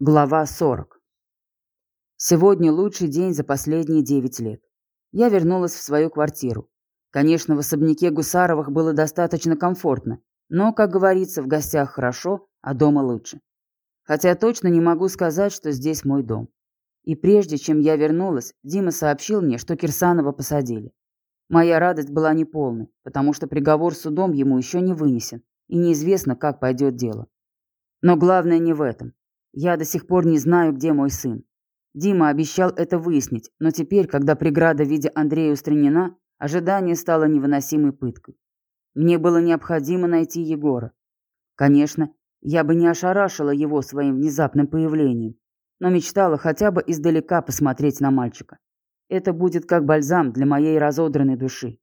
Глава 40. Сегодня лучший день за последние 9 лет. Я вернулась в свою квартиру. Конечно, в особняке Гусаровых было достаточно комфортно, но, как говорится, в гостях хорошо, а дома лучше. Хотя точно не могу сказать, что здесь мой дом. И прежде чем я вернулась, Дима сообщил мне, что Кирсанова посадили. Моя радость была неполной, потому что приговор судом ему еще не вынесен, и неизвестно, как пойдет дело. Но главное не в этом. Я до сих пор не знаю, где мой сын. Дима обещал это выяснить, но теперь, когда преграда в виде Андрея устранена, ожидание стало невыносимой пыткой. Мне было необходимо найти Егора. Конечно, я бы не ошарашила его своим внезапным появлением, но мечтала хотя бы издалека посмотреть на мальчика. Это будет как бальзам для моей разодранной души.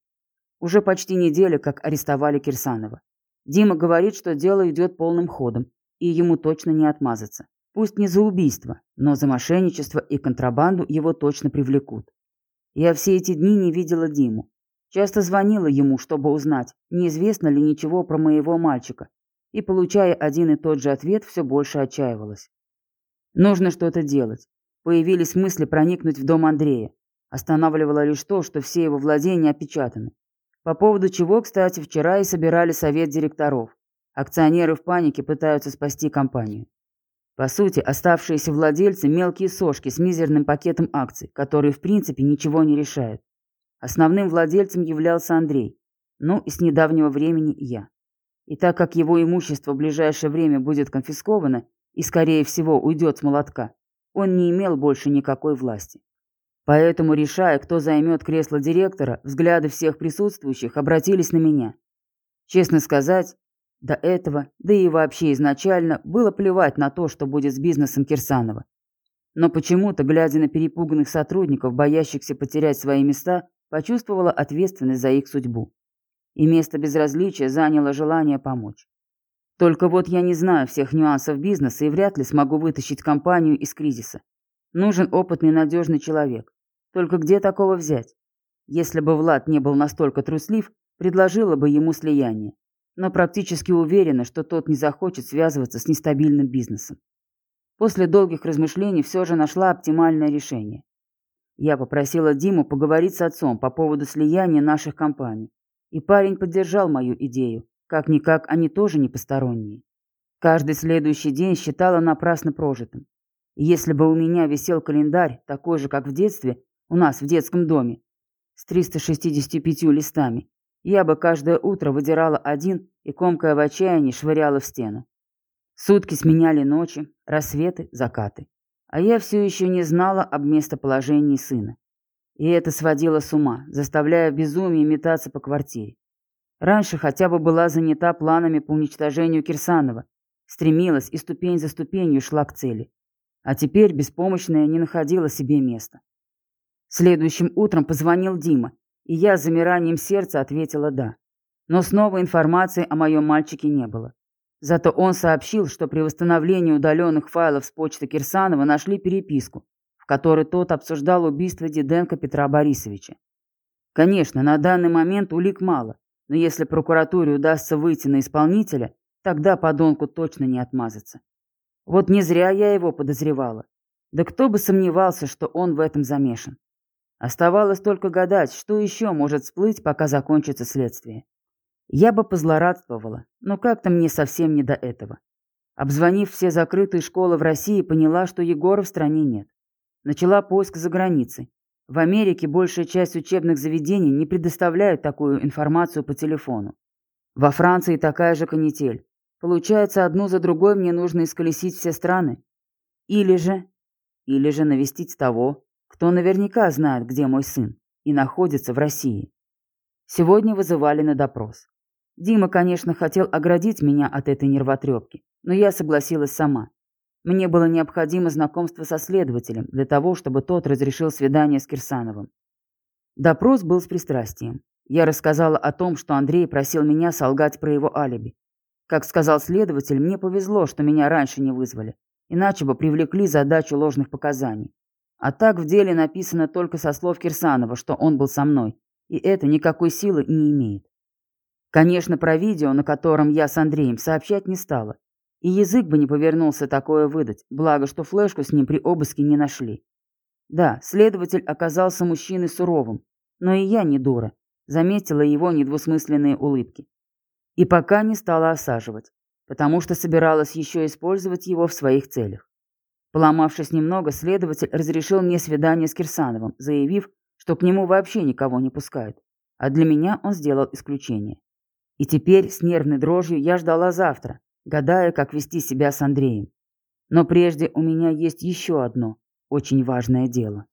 Уже почти неделя, как арестовали Кирсанова. Дима говорит, что дело идет полным ходом, и ему точно не отмазаться. Пусть не за убийство, но за мошенничество и контрабанду его точно привлекут. Я все эти дни не видела Диму. Часто звонила ему, чтобы узнать, неизвестно ли ничего про моего мальчика, и, получая один и тот же ответ, все больше отчаивалась. Нужно что-то делать. Появились мысли проникнуть в дом Андрея. Останавливало лишь то, что все его владения опечатаны. По поводу чего, кстати, вчера и собирали совет директоров. Акционеры в панике пытаются спасти компанию. По сути, оставшиеся владельцы – мелкие сошки с мизерным пакетом акций, которые в принципе ничего не решают. Основным владельцем являлся Андрей, ну и с недавнего времени я. И так как его имущество в ближайшее время будет конфисковано и, скорее всего, уйдет с молотка, он не имел больше никакой власти. Поэтому, решая, кто займет кресло директора, взгляды всех присутствующих обратились на меня. Честно сказать, до этого, да и вообще изначально, было плевать на то, что будет с бизнесом Кирсанова. Но почему-то, глядя на перепуганных сотрудников, боящихся потерять свои места, почувствовала ответственность за их судьбу. И место безразличия заняло желание помочь. Только вот я не знаю всех нюансов бизнеса и вряд ли смогу вытащить компанию из кризиса. Нужен опытный надежный человек. Только где такого взять? Если бы Влад не был настолько труслив, предложила бы ему слияние но практически уверена, что тот не захочет связываться с нестабильным бизнесом. После долгих размышлений все же нашла оптимальное решение. Я попросила Диму поговорить с отцом по поводу слияния наших компаний. И парень поддержал мою идею. Как-никак они тоже не посторонние. Каждый следующий день считала напрасно прожитым. И если бы у меня висел календарь, такой же, как в детстве, у нас в детском доме, с 365 листами, я бы каждое утро выдирала один и, комкая в отчаянии, швыряла в стену. Сутки сменяли ночи, рассветы, закаты. А я все еще не знала об местоположении сына. И это сводило с ума, заставляя в метаться по квартире. Раньше хотя бы была занята планами по уничтожению Кирсанова, стремилась и ступень за ступенью шла к цели. А теперь беспомощная не находила себе места. Следующим утром позвонил Дима и я с замиранием сердца ответила «да». Но снова информации о моем мальчике не было. Зато он сообщил, что при восстановлении удаленных файлов с почты Кирсанова нашли переписку, в которой тот обсуждал убийство Диденко Петра Борисовича. Конечно, на данный момент улик мало, но если прокуратуре удастся выйти на исполнителя, тогда подонку точно не отмазаться. Вот не зря я его подозревала. Да кто бы сомневался, что он в этом замешан. Оставалось только гадать, что еще может всплыть, пока закончится следствие. Я бы позлорадствовала, но как-то мне совсем не до этого. Обзвонив все закрытые школы в России, поняла, что Егора в стране нет. Начала поиск за границей. В Америке большая часть учебных заведений не предоставляют такую информацию по телефону. Во Франции такая же канитель. Получается, одну за другой мне нужно исколесить все страны. Или же... Или же навестить того, кто наверняка знает, где мой сын, и находится в России. Сегодня вызывали на допрос. Дима, конечно, хотел оградить меня от этой нервотрепки, но я согласилась сама. Мне было необходимо знакомство со следователем для того, чтобы тот разрешил свидание с Кирсановым. Допрос был с пристрастием. Я рассказала о том, что Андрей просил меня солгать про его алиби. Как сказал следователь, мне повезло, что меня раньше не вызвали, иначе бы привлекли за дачу ложных показаний. А так в деле написано только со слов Кирсанова, что он был со мной, и это никакой силы не имеет. Конечно, про видео, на котором я с Андреем, сообщать не стала. И язык бы не повернулся такое выдать, благо, что флешку с ним при обыске не нашли. Да, следователь оказался мужчиной суровым, но и я не дура, заметила его недвусмысленные улыбки. И пока не стала осаживать, потому что собиралась еще использовать его в своих целях. Поломавшись немного, следователь разрешил мне свидание с Кирсановым, заявив, что к нему вообще никого не пускают. А для меня он сделал исключение. И теперь с нервной дрожью я ждала завтра, гадая, как вести себя с Андреем. Но прежде у меня есть еще одно очень важное дело.